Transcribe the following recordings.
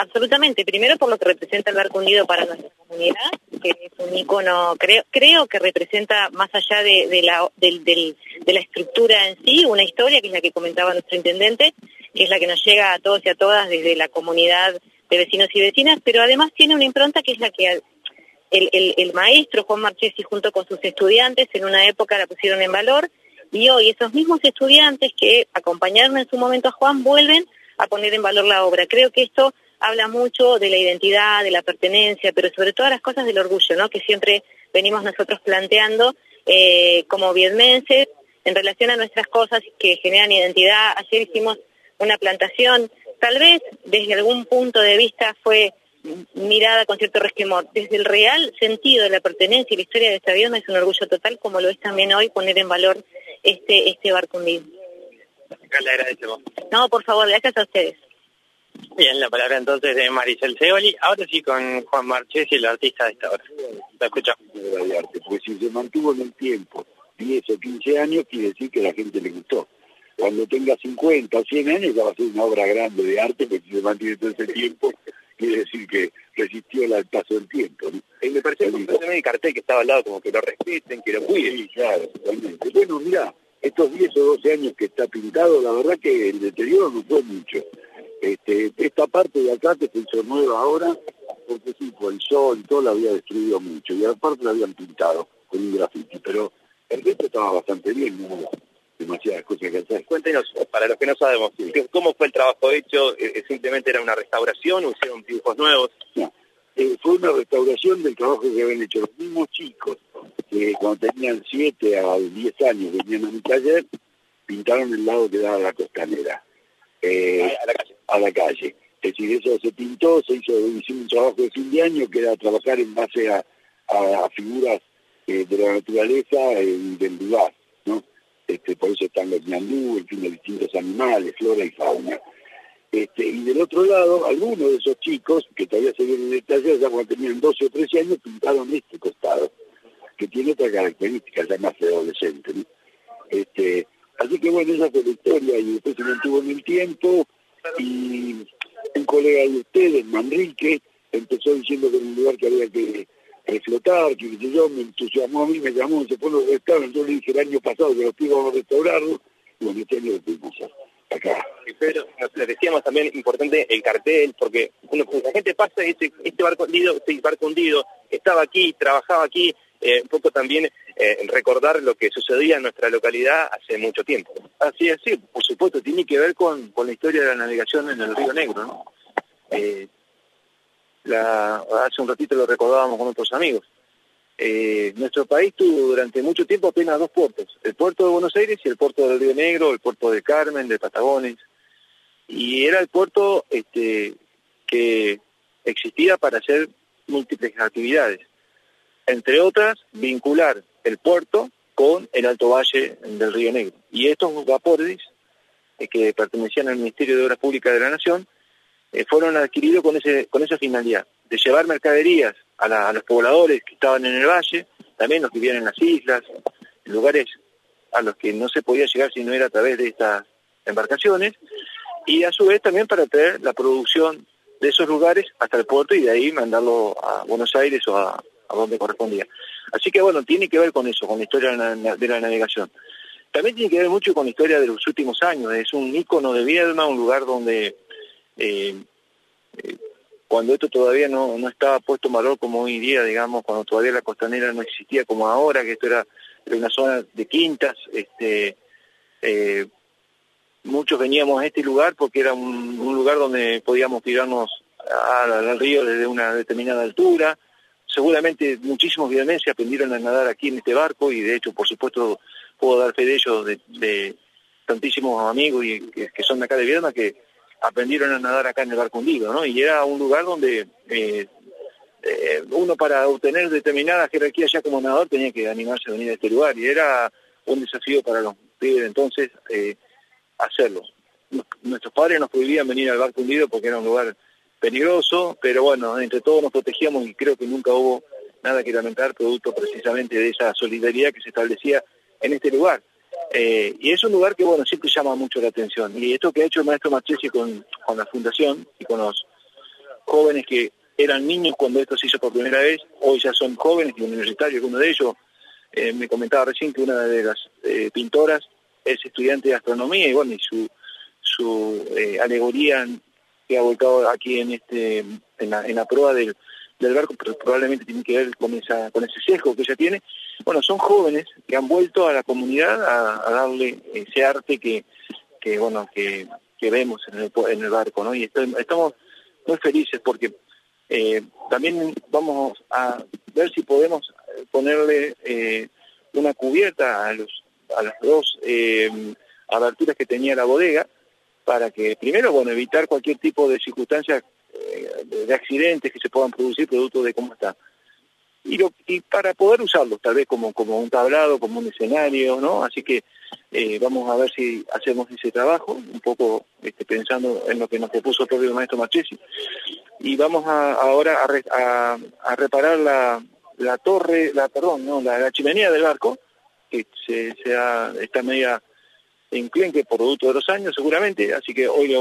Absolutamente, primero por lo que representa el barco hundido para nuestra comunidad, que es un icono, creo, creo que representa más allá de, la, de la estructura en sí, una historia que es la que comentaba nuestro intendente, que es la que nos llega a todos y a todas desde la comunidad de vecinos y vecinas, pero además tiene una impronta que es la que el, el maestro Juan Marchesi junto con sus estudiantes en una época la pusieron en valor y hoy esos mismos estudiantes que acompañaron en su momento a Juan vuelven a poner en valor la obra. Creo que esto habla mucho de la identidad, de la pertenencia, pero sobre todo las cosas del orgullo, ¿no? Que siempre venimos nosotros planteando eh, como viedmenses en relación a nuestras cosas que generan identidad. Ayer hicimos una plantación, tal vez desde algún punto de vista fue mirada con cierto resquemor. Desde el real sentido de la pertenencia y la historia de esta Viedma es un orgullo total, como lo es también hoy poner en valor este, este barco hundido. Le agradecemos. No, por favor, gracias a ustedes. Bien, la palabra entonces de Maricel Seoli. Ahora sí con Juan Marchesi, el artista de esta hora. La escucho. De arte, porque si se mantuvo en el tiempo 10 o 15 años, quiere decir que la gente le gustó. Cuando tenga 50 o 100 años ya va a ser una obra grande de arte, porque si se mantiene todo ese tiempo, quiere decir que resistió el paso del tiempo. Y me parece que también el cartel que estaba al lado, como que lo respeten, que lo cuiden. Sí, claro, totalmente. Bueno, mira, estos 10 o 12 años que está pintado, la verdad que el deterioro no fue mucho. Este, esta parte de acá que se hizo nueva ahora, porque sí, por el sol y todo la había destruido mucho, y aparte la habían pintado con un grafiti, pero el resto estaba bastante bien, no demasiadas cosas que hacer. Cuéntenos, para los que no sabemos, ¿cómo fue el trabajo hecho? Eh, eh, ¿Simplemente era una restauración o hicieron dibujos nuevos? No, eh, fue una restauración del trabajo que habían hecho los mismos chicos, que cuando tenían 7 a 10 años venían a mi taller, pintaron el lado que daba a la costanera. A la calle a la calle. Es decir, eso se pintó, se hizo, hicimos un trabajo de fin de año que era trabajar en base a, figuras eh, de la naturaleza y del lugar, ¿no? Este, por eso están los ñandú, en fin, de distintos animales, flora y fauna. Este, y del otro lado, algunos de esos chicos, que todavía se ven en el taller, ya cuando tenían 12 o 13 años, pintaron este costado, que tiene otra característica, ya más de adolescente. ¿no? Este, así que bueno, esa fue la historia y después se mantuvo en el tiempo, y un colega de ustedes, Manrique, empezó diciendo que era un lugar que había que explotar, que yo, me entusiasmó a mí, me llamó, se pone a restaurar, yo le dije el año pasado que los íbamos a restaurarlo, y bueno, este año lo pudimos acá. Pero le decíamos también importante el cartel, porque uno, la gente pasa y dice, este barco hundido, este barco hundido, estaba aquí, trabajaba aquí, eh, un poco también eh, recordar lo que sucedía en nuestra localidad hace mucho tiempo. Así es, sí, por supuesto, tiene que ver con, la historia de la navegación en el Río Negro, ¿no? Eh, hace un ratito lo recordábamos con otros amigos. nuestro país tuvo durante mucho tiempo apenas dos puertos, el puerto de Buenos Aires y el puerto del Río Negro, el puerto de Carmen, de Patagones, y era el puerto este, que existía para hacer múltiples actividades entre otras, vincular el puerto con el Alto Valle del Río Negro. Y estos vapores, eh, que pertenecían al Ministerio de Obras Públicas de la Nación, eh, fueron adquiridos con, ese, con esa finalidad, de llevar mercaderías a, los pobladores que estaban en el valle, también los que vivían en las islas, lugares a los que no se podía llegar si no era a través de estas embarcaciones, y a su vez también para traer la producción de esos lugares hasta el puerto y de ahí mandarlo a Buenos Aires o a, a donde correspondía. Así que bueno, tiene que ver con eso, con la historia de la navegación. También tiene que ver mucho con la historia de los últimos años. Es un ícono de Viedma, un lugar donde eh, eh, cuando esto todavía no, no estaba puesto en valor como hoy día, digamos, cuando todavía la costanera no existía como ahora, que esto era, una zona de quintas, este, eh, muchos veníamos a este lugar porque era un, lugar donde podíamos tirarnos al río desde una determinada altura, seguramente muchísimos vietnamenses aprendieron a nadar aquí en este barco y de hecho, por supuesto, puedo dar fe de ellos, de, tantísimos amigos y, que, son de acá de Vietnam que aprendieron a nadar acá en el barco hundido, ¿no? Y era un lugar donde eh, eh, uno para obtener determinada jerarquía ya como nadador tenía que animarse a venir a este lugar y era un desafío para los pibes entonces eh, hacerlo. Nuestros padres nos prohibían venir al barco hundido porque era un lugar peligroso, pero bueno, entre todos nos protegíamos y creo que nunca hubo nada que lamentar producto precisamente de esa solidaridad que se establecía en este lugar. Eh, y es un lugar que, bueno, siempre llama mucho la atención. Y esto que ha hecho el maestro Marchesi con, con la fundación y con los jóvenes que eran niños cuando esto se hizo por primera vez, hoy ya son jóvenes y universitarios, uno de ellos eh, me comentaba recién que una de las eh, pintoras es estudiante de astronomía y bueno, y su, su eh, alegoría que ha volcado aquí en este en la, en la prueba del, barco, pero probablemente tiene que ver con esa con ese sesgo que ella tiene. Bueno, son jóvenes que han vuelto a la comunidad a, darle ese arte que, que bueno, que, que vemos en el, en el barco, ¿no? Y estamos muy felices porque eh, también vamos a ver si podemos ponerle eh, una cubierta a, los, a las dos eh, aberturas que tenía la bodega para que, primero, bueno, evitar cualquier tipo de circunstancias eh, de, accidentes que se puedan producir producto de cómo está. Y, lo, y para poder usarlos, tal vez como, como un tablado, como un escenario, ¿no? Así que eh, vamos a ver si hacemos ese trabajo, un poco este, pensando en lo que nos propuso el propio maestro Machesi. Y vamos a, ahora a, a, reparar la, la, torre, la perdón, no, la, chimenea del barco, que se, sea, está media enclenque por producto de los años seguramente, así que hoy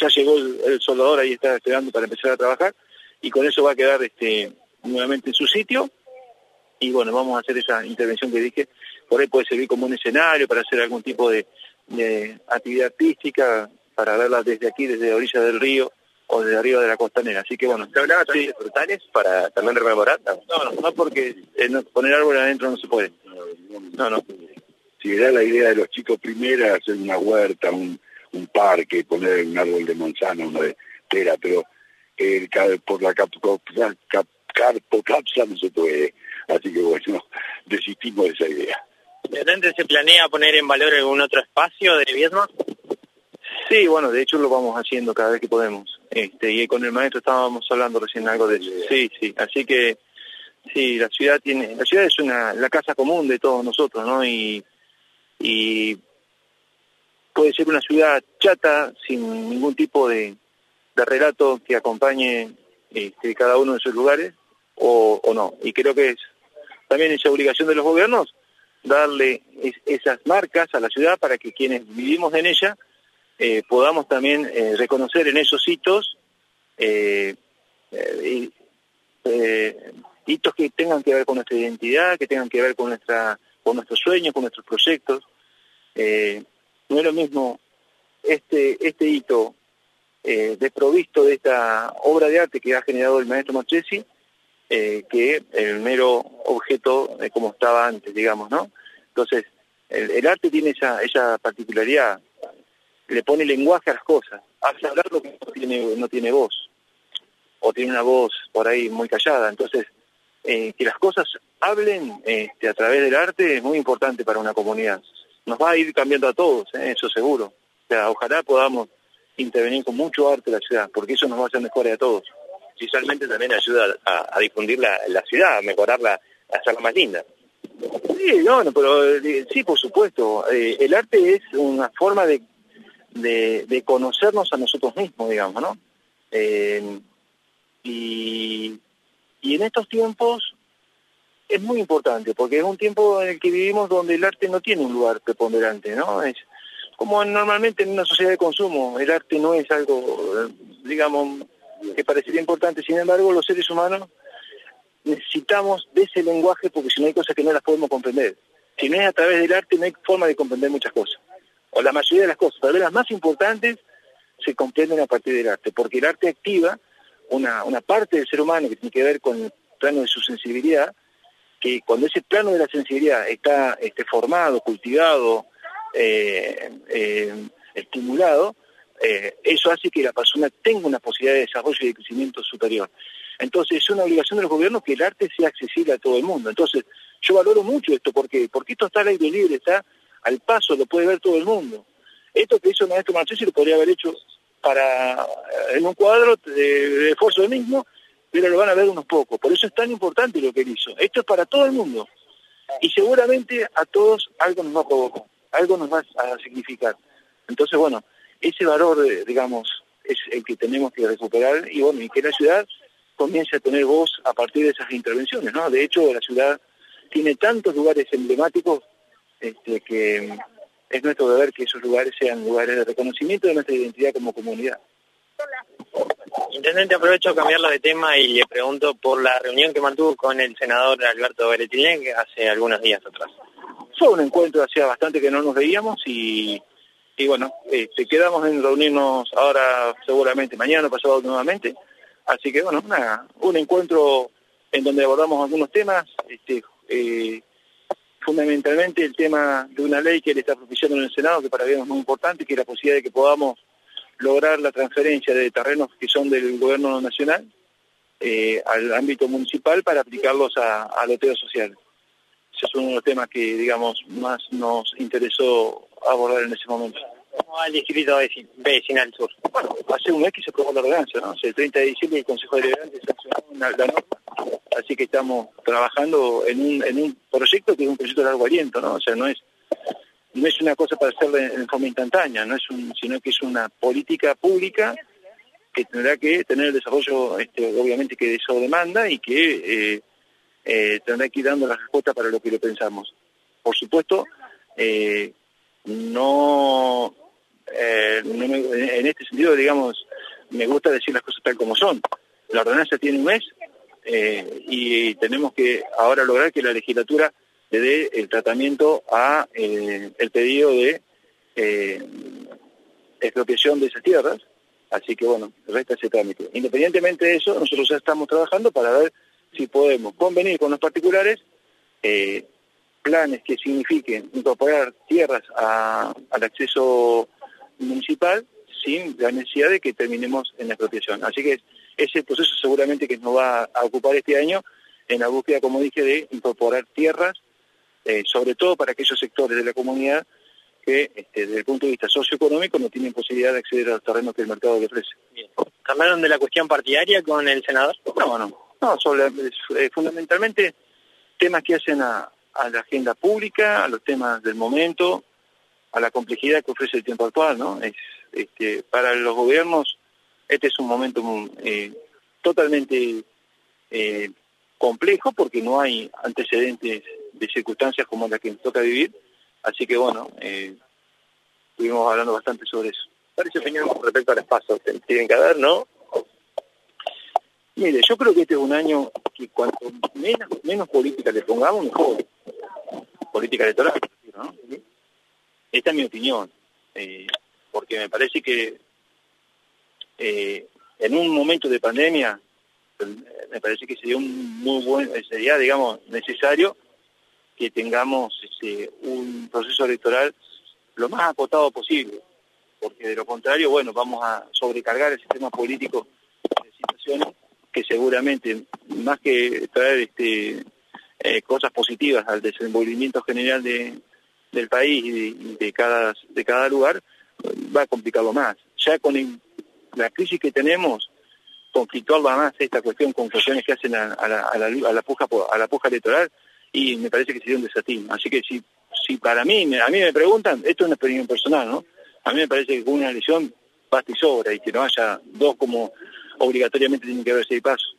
ya llegó el, soldador ahí está esperando para empezar a trabajar y con eso va a quedar este nuevamente en su sitio y bueno, vamos a hacer esa intervención que dije por ahí puede servir como un escenario para hacer algún tipo de, actividad artística, para verla desde aquí, desde la orilla del río o desde arriba de la costanera. Así que bueno. ¿Se hablaba también de frutales para también rememorar? No, no, no porque eh, poner árbol adentro no se puede. No, no. Si era la idea de los chicos primero hacer una huerta, un, un parque, poner un árbol de manzana, uno de pera, pero eh, por la carpocapsa no se puede. Así que bueno, desistimos de esa idea. ¿De se planea poner en valor algún otro espacio de Viedma? Sí, bueno, de hecho lo vamos haciendo cada vez que podemos. Este, y con el maestro estábamos hablando recién algo de eso. Sí, sí, así que sí, la ciudad tiene, la ciudad es una, la casa común de todos nosotros, ¿no? Y, y puede ser una ciudad chata, sin ningún tipo de, relato que acompañe este, cada uno de sus lugares, o, o no. Y creo que es también esa obligación de los gobiernos darle esas marcas a la ciudad para que quienes vivimos en ella eh, podamos también eh, reconocer en esos hitos eh, hitos que tengan que ver con nuestra identidad, que tengan que ver con nuestra con nuestros sueños, con nuestros proyectos. No es lo mismo este este hito desprovisto de esta obra de arte que ha generado el maestro Marchesi eh, que el mero objeto como estaba antes, digamos, ¿no? Entonces, el, arte tiene esa, esa particularidad, le pone lenguaje a las cosas, hace hablar lo que no tiene, no tiene voz, o tiene una voz por ahí muy callada, entonces, eh, que las cosas hablen este, a través del arte es muy importante para una comunidad. Nos va a ir cambiando a todos, ¿eh? eso seguro. O sea, ojalá podamos intervenir con mucho arte la ciudad, porque eso nos va a hacer mejores a todos visualmente también ayuda a, difundir la, ciudad, a mejorarla, a hacerla más linda. Sí, no, pero eh, sí, por supuesto. Eh, el arte es una forma de, de, conocernos a nosotros mismos, digamos, ¿no? Eh, y, y en estos tiempos es muy importante, porque es un tiempo en el que vivimos donde el arte no tiene un lugar preponderante, ¿no? Es como normalmente en una sociedad de consumo, el arte no es algo, digamos, que parecería importante. Sin embargo, los seres humanos necesitamos de ese lenguaje porque si no hay cosas que no las podemos comprender. Si no es a través del arte, no hay forma de comprender muchas cosas. O la mayoría de las cosas. Tal vez las más importantes se comprenden a partir del arte, porque el arte activa una, una parte del ser humano que tiene que ver con el plano de su sensibilidad, que cuando ese plano de la sensibilidad está este, formado, cultivado, eh, eh, estimulado, eh, eso hace que la persona tenga una posibilidad de desarrollo y de crecimiento superior. Entonces es una obligación de los gobiernos que el arte sea accesible a todo el mundo. Entonces yo valoro mucho esto, porque porque esto está al aire libre, está al paso, lo puede ver todo el mundo. Esto que hizo el maestro Marchesi lo podría haber hecho para en un cuadro de, esfuerzo del mismo, pero lo van a ver unos pocos. Por eso es tan importante lo que él hizo. Esto es para todo el mundo. Y seguramente a todos algo nos va a provocar, algo nos va a significar. Entonces, bueno, ese valor, eh, digamos, es el que tenemos que recuperar y bueno, y que la ciudad comience a tener voz a partir de esas intervenciones, ¿no? De hecho, la ciudad tiene tantos lugares emblemáticos este, que es nuestro deber que esos lugares sean lugares de reconocimiento de nuestra identidad como comunidad. Intendente, aprovecho a cambiarlo de tema y le pregunto por la reunión que mantuvo con el senador Alberto Beretilén hace algunos días atrás. Fue un encuentro, hacía bastante que no nos veíamos y, y bueno, este, quedamos en reunirnos ahora seguramente mañana, pasado nuevamente. Así que bueno, una, un encuentro en donde abordamos algunos temas, este, eh, fundamentalmente el tema de una ley que él está propiciando en el Senado, que para mí es muy importante, que es la posibilidad de que podamos lograr la transferencia de terrenos que son del gobierno nacional eh, al ámbito municipal para aplicarlos a, a loteo social. Ese es uno de los temas que, digamos, más nos interesó abordar en ese momento. ¿Cómo va el distrito vecinal sur? Bueno, hace un mes que se aprobó la ordenanza, ¿no? el 30 de diciembre el Consejo Deliberante sancionó la norma, así que estamos trabajando en un, en un proyecto que es un proyecto de largo aliento, ¿no? O sea, no es no es una cosa para hacerla en forma instantánea, no es un, sino que es una política pública que tendrá que tener el desarrollo, este, obviamente, que eso demanda y que eh, eh, tendrá que ir dando la respuesta para lo que lo pensamos. Por supuesto, eh, no, en este sentido, digamos, me gusta decir las cosas tal como son. La ordenanza tiene un mes y tenemos que ahora lograr que la legislatura le dé el tratamiento a eh, el pedido de eh, expropiación de esas tierras, así que bueno, resta ese trámite. Independientemente de eso, nosotros ya estamos trabajando para ver si podemos convenir con los particulares eh, planes que signifiquen incorporar tierras al acceso municipal sin la necesidad de que terminemos en la expropiación. Así que ese proceso seguramente que nos va a ocupar este año en la búsqueda, como dije, de incorporar tierras eh, sobre todo para aquellos sectores de la comunidad que este, desde el punto de vista socioeconómico no tienen posibilidad de acceder a los terrenos que el mercado le ofrece. ¿Cambiaron de la cuestión partidaria con el senador? No, no, no, sobre, eh, fundamentalmente temas que hacen a, la agenda pública, a los temas del momento, a la complejidad que ofrece el tiempo actual, ¿no? Es, este, para los gobiernos este es un momento eh, totalmente complejo porque no hay antecedentes de circunstancias como las que nos toca vivir. Así que bueno, eh, estuvimos hablando bastante sobre eso. Parece opinión con respecto al espacio, tienen que haber, ¿no? Mire, yo creo que este es un año que cuanto menos, menos política le pongamos, mejor. Política electoral, ¿no? Esta es mi opinión, eh, porque me parece que eh, en un momento de pandemia, me parece que sería un muy buen, sería, digamos, necesario que tengamos este, un proceso electoral lo más acotado posible, porque de lo contrario, bueno, vamos a sobrecargar el sistema político de situaciones que seguramente, más que traer este, eh, cosas positivas al desenvolvimiento general de, del país y de, cada, de cada lugar, va a complicarlo más. Ya con la crisis que tenemos, conflictuarla más esta cuestión con cuestiones que hacen a, la, a, la, a la puja a la puja electoral y me parece que sería un desatino. Así que si, si para mí, a mí me preguntan, esto es una experiencia personal, ¿no? A mí me parece que con una elección basta y sobra y que no haya dos como obligatoriamente tienen que haber seis pasos.